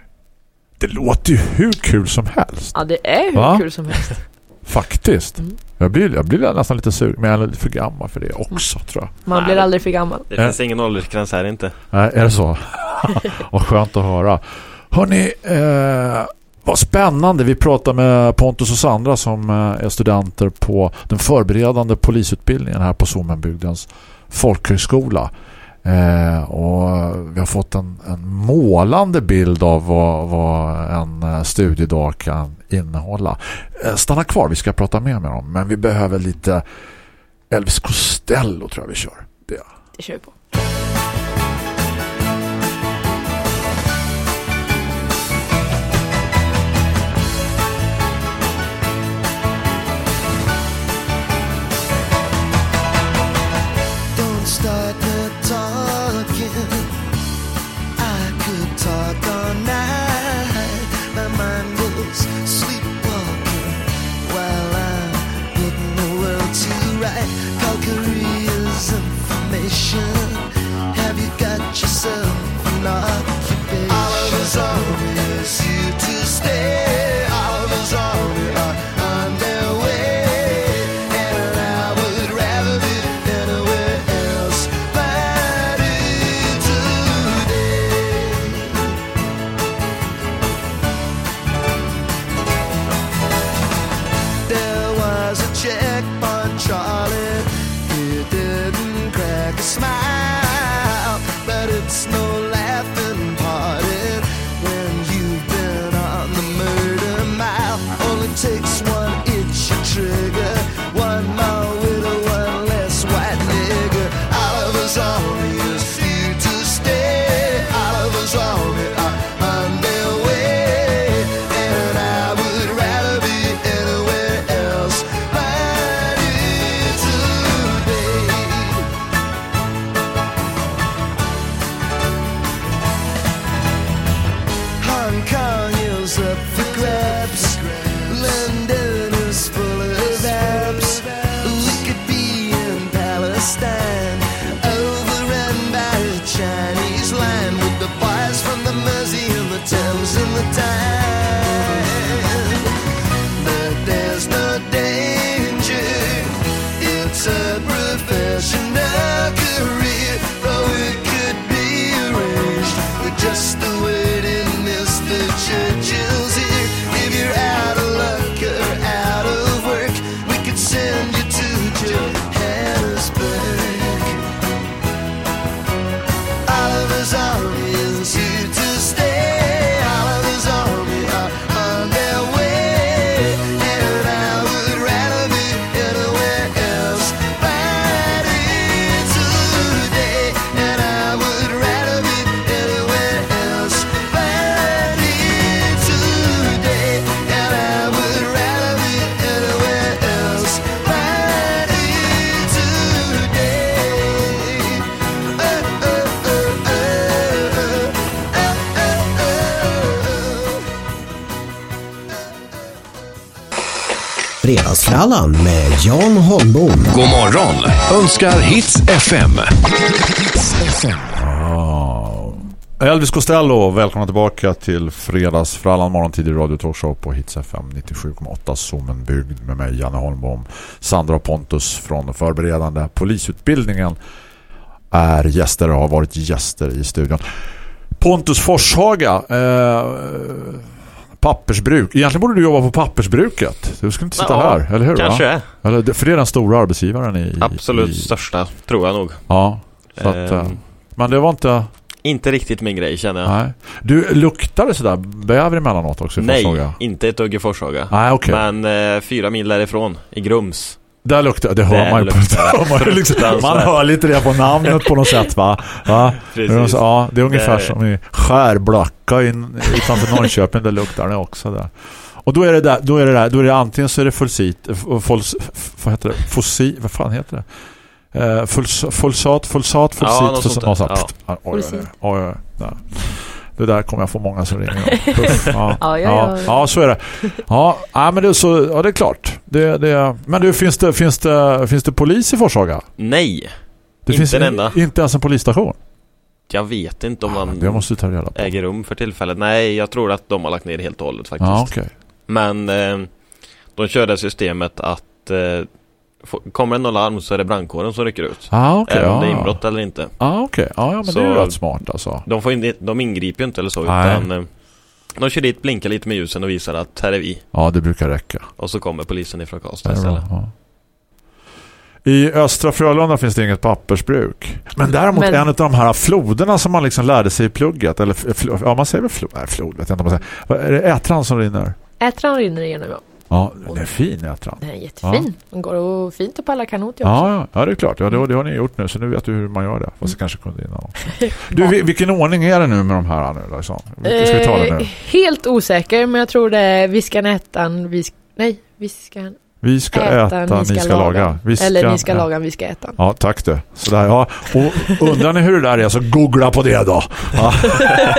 Det låter ju hur kul som helst. Ja det är hur Va? kul som helst. Faktiskt. Mm. Jag, blir, jag blir nästan lite sur, men jag är lite för gammal för det också, tror jag. Man Nej. blir aldrig för gammal. Det Äh. finns ingen åldersgräns här inte. Nej, är det så? vad skönt att höra. Hörrni, eh, vad spännande. Vi pratar med Pontus och Sandra som eh, är studenter på den förberedande polisutbildningen här på Sommenbygdens folkhögskola. Eh, och vi har fått en, en målande bild av vad, vad en eh, studiedag kan innehålla. Eh, stanna kvar, vi ska prata mer med dem. Men vi behöver lite Elvis Costello tror jag vi kör. Det. Det kör vi på. Fredagsfrallan med Jan Holmbom. God morgon önskar Hits FM. Elvis Costello, välkomna tillbaka till fredags för alla morgontid i Radio Talkshow på Hits FM 97,8 Zoomen byggd med mig Janne Holmbom, Sandra Pontus från förberedande polisutbildningen är gäster och har varit gäster i studion. Pontus Forshaga eh, pappersbruk. Egentligen borde du jobba på pappersbruket. Du skulle inte sitta Ja, här, eller hur? Kanske va? Eller, för det är den stora arbetsgivaren i... Absolut i, största, tror jag nog. Ja, så att, eh, men det var inte... Inte riktigt min grej känner jag. Nej. Du, luktar det sådär bäver emellanåt också i Nej, Forshaga? inte ett dugg i Forshaga. Nej, okej. Men eh, fyra mil därifrån, i Grums. Där luktar det. hör man ju på liksom, man hör lite det på namnet på något sätt va? va? Precis. Ja, det är ungefär Det- som i Skärblacka in, utanför Norrköping. där luktar det också där. Och då är det där, då är det där, då är det antingen så är det fulsit, fols, vad heter det? Fossi, vad fan heter det? Eh, fuls, fulsat, fulsat, fulsit, Ja, något sånt något sånt. Ja. Oj, oj, oj, oj, oj. Det där kommer jag få många som ringer. Puff, ja, Ja, ja, ja, så är det. Ja, ja men det är så ja, det är klart. Det, det, men du finns det finns det finns det polis i Forshaga? Nej, Det Inte finns en enda. inte ens en polisstation. jag vet inte om man Det måste ta reda på. äger rum för tillfället. Nej, jag tror att de har lagt ner helt och hållet faktiskt. Ja, okej. Men eh, de körde systemet att eh, kommer det någon larm så är det brandkåren som rycker ut. Ja, okej. Även om det är inbrott eller inte. Ja, okej. Ja, ja, men Så- det är ju rätt smart alltså. De, får inte, de ingriper ju inte eller så Nej. utan eh, de kör dit, blinkar lite med ljusen och visar att här är vi. Ja, det brukar räcka. Och så kommer polisen ifrån Karlstad istället. Ja. I Östra Frölunda finns det inget pappersbruk. Men däremot Men- en av de här floderna som man liksom lärde sig i plugget. Eller, ja, man säger väl flod. Nej, flod vet jag inte om man säger. Är det Ätran som rinner? Ätran rinner igenom ja. Ja, den är fin Ätran. Den är jättefin. Den går och fint att paddla kanot. Ja, ja, ja, det är klart. Ja, det, det har ni gjort nu, så nu vet du hur man gör det. Fast jag kanske kunde innan. Du, vi- vilken ordning är det nu med de här nu? Liksom? Vilken ska vi ta det Eh, nu? helt osäker men jag tror det är viskan ätan, vi ska, nej, vi ska Vi ska äta, ni ska, laga. Vi Eller ni ska ja. laga, vi ska äta. Ja, tack du. Sådär, ja. Och undrar ni hur det där är så googla på det då. Ja,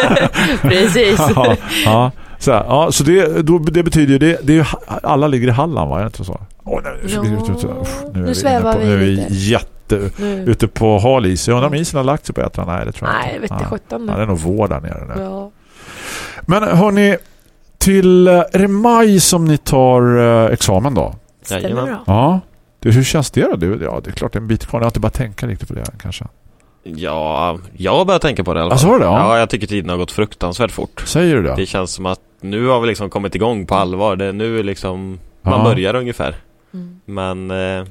Precis. ja, ja. Så, här, ja, så det, då, det betyder ju det, det är, alla ligger i Halland va? Är det inte så? Åh, nej, Uff, nu vi svävar inne på, vi Nu är vi lite. jätte Nu. ute på hal is. Jag undrar om isen har lagt sig på ett Nej, det tror jag Nej, inte. vet inte Ja. sjutton Ja, det nu. är nog vår där nere nu. Ja. Men hörni, till, eh, är det maj som ni tar eh, examen då? Stämmer. Ja. Det, hur känns det då? Ja, det är klart det är en bit kvar. Jag har inte bara tänka riktigt på det kanske. Ja, jag har börjat tänka på det i alla fall. Alltså, du det? Ja. Ja, jag tycker tiden har gått fruktansvärt fort. Säger du det? Det känns som att nu har vi liksom kommit igång på allvar. Det är nu liksom man Ja. börjar ungefär. Mm. Men eh,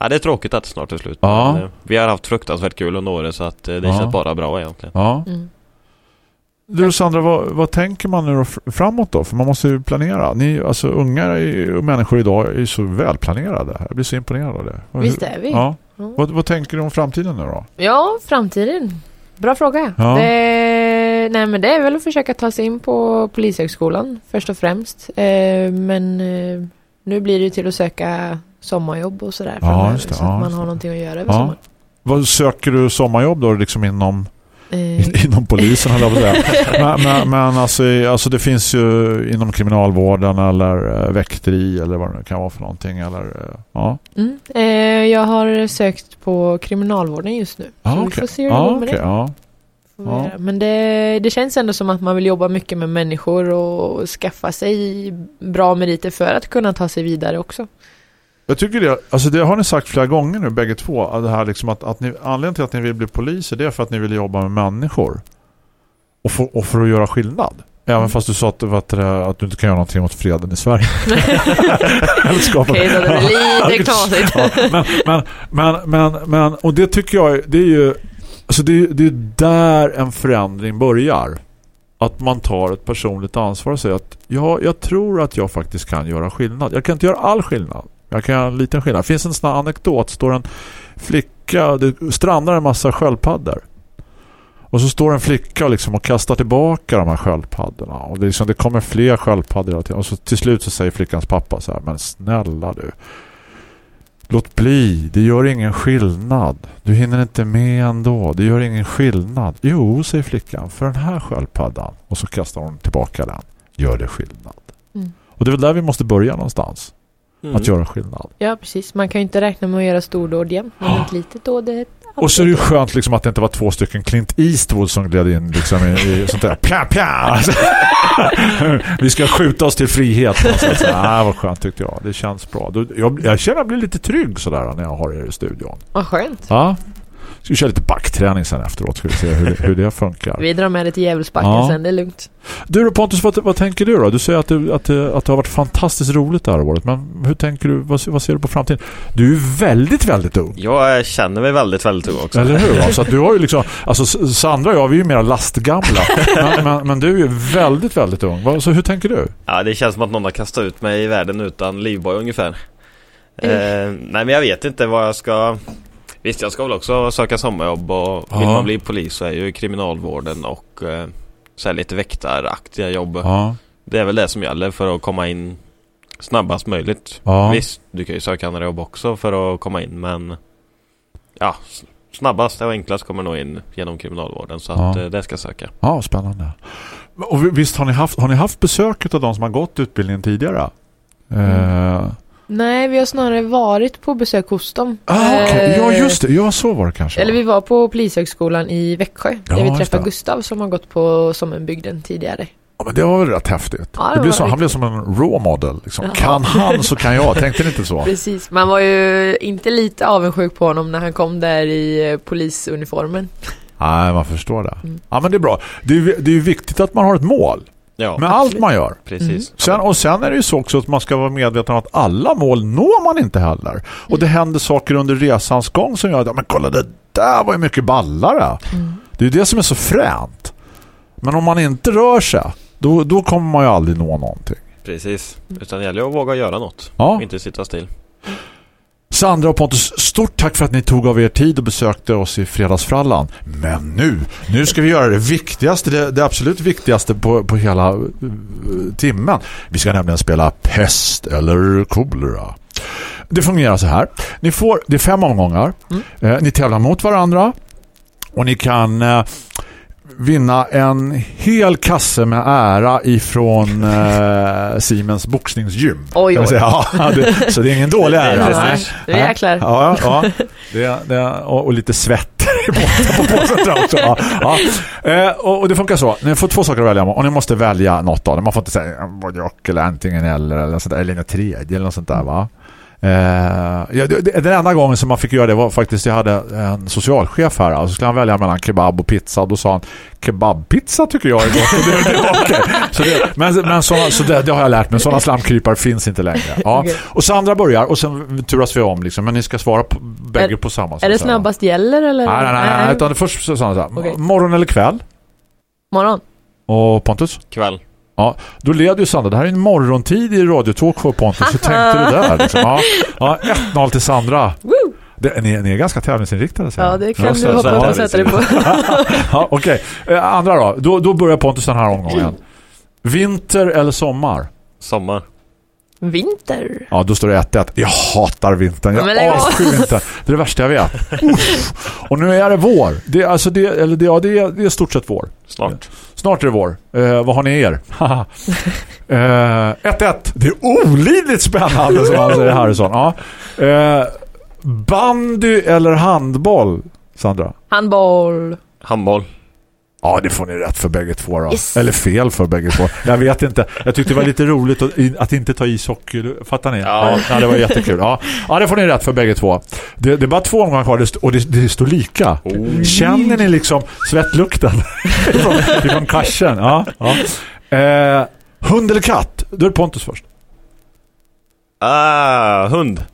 ja, det är tråkigt att det snart är slut. Ja. Men, eh, vi har haft fruktansvärt kul under året så att eh, det Ja. känns bara bra egentligen. Ja. Mm. Du Sandra, vad, vad tänker man nu då fr- framåt då? För man måste ju planera. Ni, alltså unga och människor idag är så välplanerade. Jag blir så imponerad av det. Visst är vi. Ja. Ja. Vad, vad tänker du om framtiden nu då? Ja, framtiden. Bra fråga. Ja. Det, nej men det är väl att försöka ta sig in på Polishögskolan först och främst. Eh, men eh, nu blir det till att söka sommarjobb och sådär Ja, framöver, det. så Ja, att man har någonting att göra över Ja. sommaren. Vad söker du sommarjobb då liksom inom, Eh, inom polisen höll jag på att säga. men, men, men alltså, alltså det finns ju inom kriminalvården eller äh, väkteri eller vad det kan vara för någonting. Eller, eh, ja. mm. eh, jag har sökt på kriminalvården just nu. Ja, så vi okej. får se hur det Ja, går med okej, det. ja. Ja. Men det, det känns ändå som att man vill jobba mycket med människor och skaffa sig bra meriter för att kunna ta sig vidare också. Jag tycker det, alltså det har ni sagt flera gånger nu bägge två, att det här liksom att, att ni, anledningen till att ni vill bli poliser det är för att ni vill jobba med människor. Och för, och för att göra skillnad. Även Mm. fast du sa att, att, att du inte kan göra någonting åt freden i Sverige. Okej, är det lite knasigt. Ja, men, men, men, men, och det tycker jag, det är ju alltså det, är- det är där en förändring börjar. Att man tar ett personligt ansvar och säger att ja, jag tror att jag faktiskt kan göra skillnad. Jag kan inte göra all skillnad. Jag kan göra en liten skillnad. Det finns en sån här anekdot. står en flicka, det strandar en massa sköldpaddor. Och så står en flicka liksom och kastar tillbaka de här sköldpaddorna. Och det, liksom, det kommer fler sköldpaddor hela tiden. Och så till slut så säger flickans pappa så här, men snälla du. Låt bli, det gör ingen skillnad. Du hinner inte med ändå. Det gör ingen skillnad. Jo, säger flickan, för den här sköldpaddan. Och så kastar hon tillbaka den. Gör det skillnad. Mm. Och det är väl där vi måste börja någonstans. Mm. Att göra skillnad. Ja, precis. Man kan ju inte räkna med att göra stordåd jämt. Men ett litet dåd är ett Och så är det ju skönt liksom att det inte var två stycken Clint Eastwood som gled in liksom i, i sånt där pja. Alltså, Vi ska skjuta oss till frihet. Så, ah, vad skönt tyckte jag. Det känns bra. Jag, jag känner att jag blir lite trygg sådär när jag har er i studion. Vad skönt. Ja. Ska vi köra lite backträning sen efteråt. Ska vi se hur, hur det funkar. Vi drar med till djävulsbacken Ja. sen, det är lugnt. Du då Pontus, vad, vad tänker du då? Du säger att det, att, det, att det har varit fantastiskt roligt det här året. Men hur tänker du? Vad, vad ser du på framtiden? Du är ju väldigt, väldigt ung. Jag känner mig väldigt, väldigt ung också. Eller hur? Så att du har ju liksom, alltså Sandra och jag, vi är ju mera lastgamla. Men, men, men du är ju väldigt, väldigt ung. Så hur tänker du? Ja, det känns som att någon har kastat ut mig i världen utan livboj ungefär. Eh, nej, men jag vet inte vad jag ska... Visst, jag ska väl också söka sommarjobb och vill Ja. man bli polis så är ju kriminalvården och eh, så här lite väktaraktiga jobb. Ja, Det är väl det som gäller för att komma in snabbast möjligt. ja. Visst, du kan ju söka andra jobb också för att komma in men ja, snabbast och enklast kommer nog in genom kriminalvården så att Ja. eh, det ska söka. ja spännande. Och vi- visst har ni haft, har ni haft besök av de som har gått utbildningen tidigare? Eh, Nej, vi har snarare varit på besök hos dem. ah, okej. Eh, Ja, just det. Ja, så var det kanske. Eller vi var på Polishögskolan i Växjö. Ja, där vi träffade. Gustav som har gått på Sommenbygden tidigare. Ja, men det var väl rätt häftigt. Ja, det det blev så, han blev som en raw model. Liksom. Ja. Kan han så kan jag. Tänkte ni inte så? Precis, man var ju inte lite avundsjuk på honom när han kom där i eh, polisuniformen. Nej, man förstår det. Mm. Ja, men det är bra. Det är, ju- det är ju viktigt att man har ett mål Ja, med allt man gör. precis. Sen, och sen är det ju så också att man ska vara medveten om att alla mål når man inte heller. Och det händer saker under resans gång som gör att, ja, men kolla det där var ju mycket ballare. Det är ju det som är så fränt. Men om man inte rör sig, då, då kommer man ju aldrig nå någonting. Precis. Utan det gäller att våga göra något. Ja. Och inte sitta still. Sandra och Pontus, stort tack för att ni tog av er tid och besökte oss i Fredagsfrallan. Men nu, nu ska vi göra det viktigaste, det, det absolut viktigaste på, på hela uh, timmen. Vi ska nämligen spela pest eller kolera. Det fungerar så här. Ni får, det är fem omgångar. Eh, ni tävlar mot varandra. Och ni kan eh, vinna en hel kasse med ära ifrån eh, Siemens boxningsgym. Oj, oj. Ja, det, så det är ingen dålig ära. Nej. Nej. Nu jäklar. Ja, ja. Det, det, och, och lite svett i botten på påsen också. Ja, ja. Eh, och, och det funkar så. Ni får två saker att välja på och ni måste välja något av dem. Man får inte säga både och eller antingen eller eller, sånt där, eller en tredje eller något sånt där va. Eh, ja, det, det, den enda gången som man fick göra det var faktiskt jag hade en socialchef här och så skulle han välja mellan kebab och pizza då sa han kebabpizza tycker jag är gott och det, det var okej. så det, men, men såna, så det, det har jag lärt mig sådana slamkrypar finns inte längre ja. Okej. och Sandra börjar och sen turas vi om liksom, men ni ska svara på, bägge Är- på samma så Är det snabbast gäller eller? Nej, nej, nej, nej, utan det först så han så här, Okej. morgon eller kväll Morgon. och Pontus Kväll. Då leder ju Sandra. Det här är en morgontid i Radio Talkshow Pontus. Hur tänkte du där? Liksom? Ja, ja, 1-0 till Sandra. Woo! Det, ni, ni är ganska tävlingsinriktade. säger Ja, jag. det kan så- du så hoppas att sätta dig på. ja, Okej, eh, andra då. då. Då börjar Pontus den här omgången. Vinter eller sommar? Sommar. Vinter. Ja, då står det 1-1. Jag hatar vintern. Jag av. avskyr vintern. Det är det värsta jag vet. Och nu är det vår. Det är, alltså det, eller det, ja, det, är, det är stort sett vår. Snart. Snart är det vår. Eh, vad har ni er? Haha. Eh, 1-1. Det är olidligt spännande som han säger Harrison. Ja. Eh, bandy eller handboll, Sandra? Handboll. Handboll. Ja, det får ni rätt för bägge två då. Yes. Eller fel för bägge två. Jag vet inte. Jag tyckte det var lite roligt att, att inte ta ishockey. Fattar ni? Ja. ja det var jättekul. Ja. ja, det får ni rätt för bägge två. Det, det är bara två omgångar kvar och det, det står lika. Känner ni liksom svettlukten från, från kaschen? Ja, ja. Eh, hund eller katt? Då är det Pontus först. Ah, hund.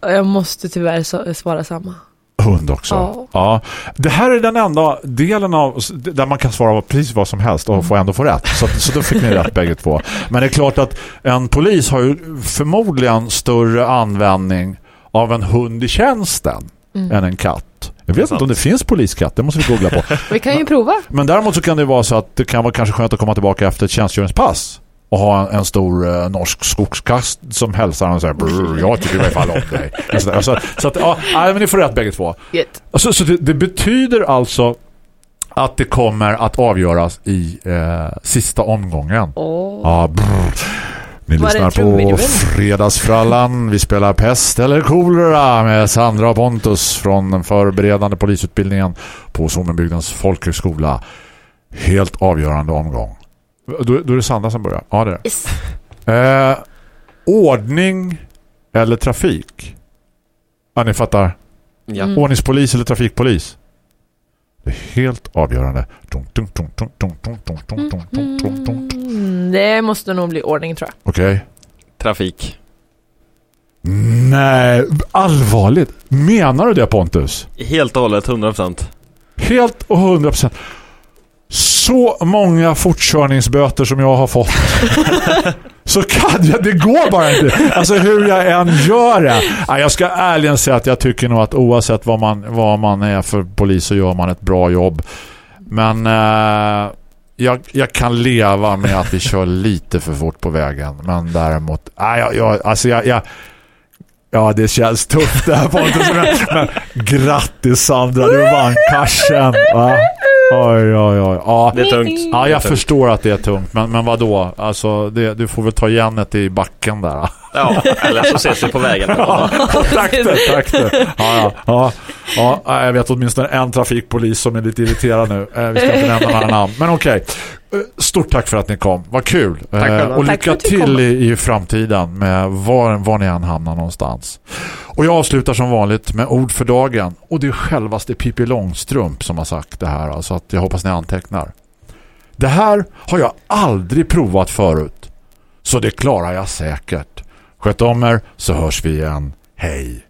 Jag måste tyvärr svara samma. Hund också. Ja. Ja. Det här är den enda delen av där man kan svara precis vad som helst och få ändå få rätt. Så, så då fick ni rätt bägge två. Men det är klart att en polis har ju förmodligen större användning av en hund i tjänsten än en katt. Jag vet inte om det finns poliskatt, det måste vi googla på. Vi kan ju prova. Men däremot så kan det vara så att det kan vara kanske skönt att komma tillbaka efter ett tjänstgöringspass och ha en, en stor eh, norsk skogskast som hälsar och säger "Brr, jag tycker i alla fall om dig. Och sådär. Så, så att, ja, nej, men ni får rätt bägge två. Alltså, så det, det betyder alltså att det kommer att avgöras i eh, sista omgången. Åh. Ja, brr. Ni Var lyssnar på? Fredagsfrallan. Vi spelar pest eller kolera med Sandra Pontus från den förberedande polisutbildningen på Sommenbygdens folkhögskola. Helt avgörande omgång. Då, då är det Sanna som börjar. Ja, det är. Yes. Eh, ordning eller trafik? Ja, ni fattar. Ja. Mm. Ordningspolis eller trafikpolis? Det är helt avgörande. Det måste nog bli ordning, tror jag. Okej. Okay. Trafik. Nej, allvarligt. Menar du det Pontus? Helt och hållet, 100%. Helt och 100%. Så många fortkörningsböter som jag har fått. så kan jag, det går bara inte. Alltså hur jag än gör det. Ja, Jag ska ärligen säga att jag tycker nog att oavsett vad man, vad man är för polis så gör man ett bra jobb. Men eh, jag, jag kan leva med att vi kör lite för fort på vägen. Men däremot, nej, jag, jag, alltså jag, jag Ja, det känns tufft det här Pontus. Men, men grattis Sandra, du vann cashen. Va? Oj, oj, oj. Ja, Det är tungt. ja jag förstår att det är tungt. Men, men vad då? Alltså, det, du får väl ta det i backen där. Ja, eller så ses vi på vägen. tack det, tack det. Ja, ja, ja, ja, jag vet åtminstone en trafikpolis som är lite irriterad nu. Eh, Vi ska inte nämna några namn. Men okej. Eh, Stort tack för att ni kom. Vad kul. Tack Eh, och lycka till i, i framtiden med var, var ni än hamnar någonstans. Och jag avslutar som vanligt med ord för dagen. Och det är självaste Pippi Långstrump som har sagt det här. Alltså att jag hoppas ni antecknar. Det här har jag aldrig provat förut. Så det klarar jag säkert. Sköt om er så hörs vi igen. Hej!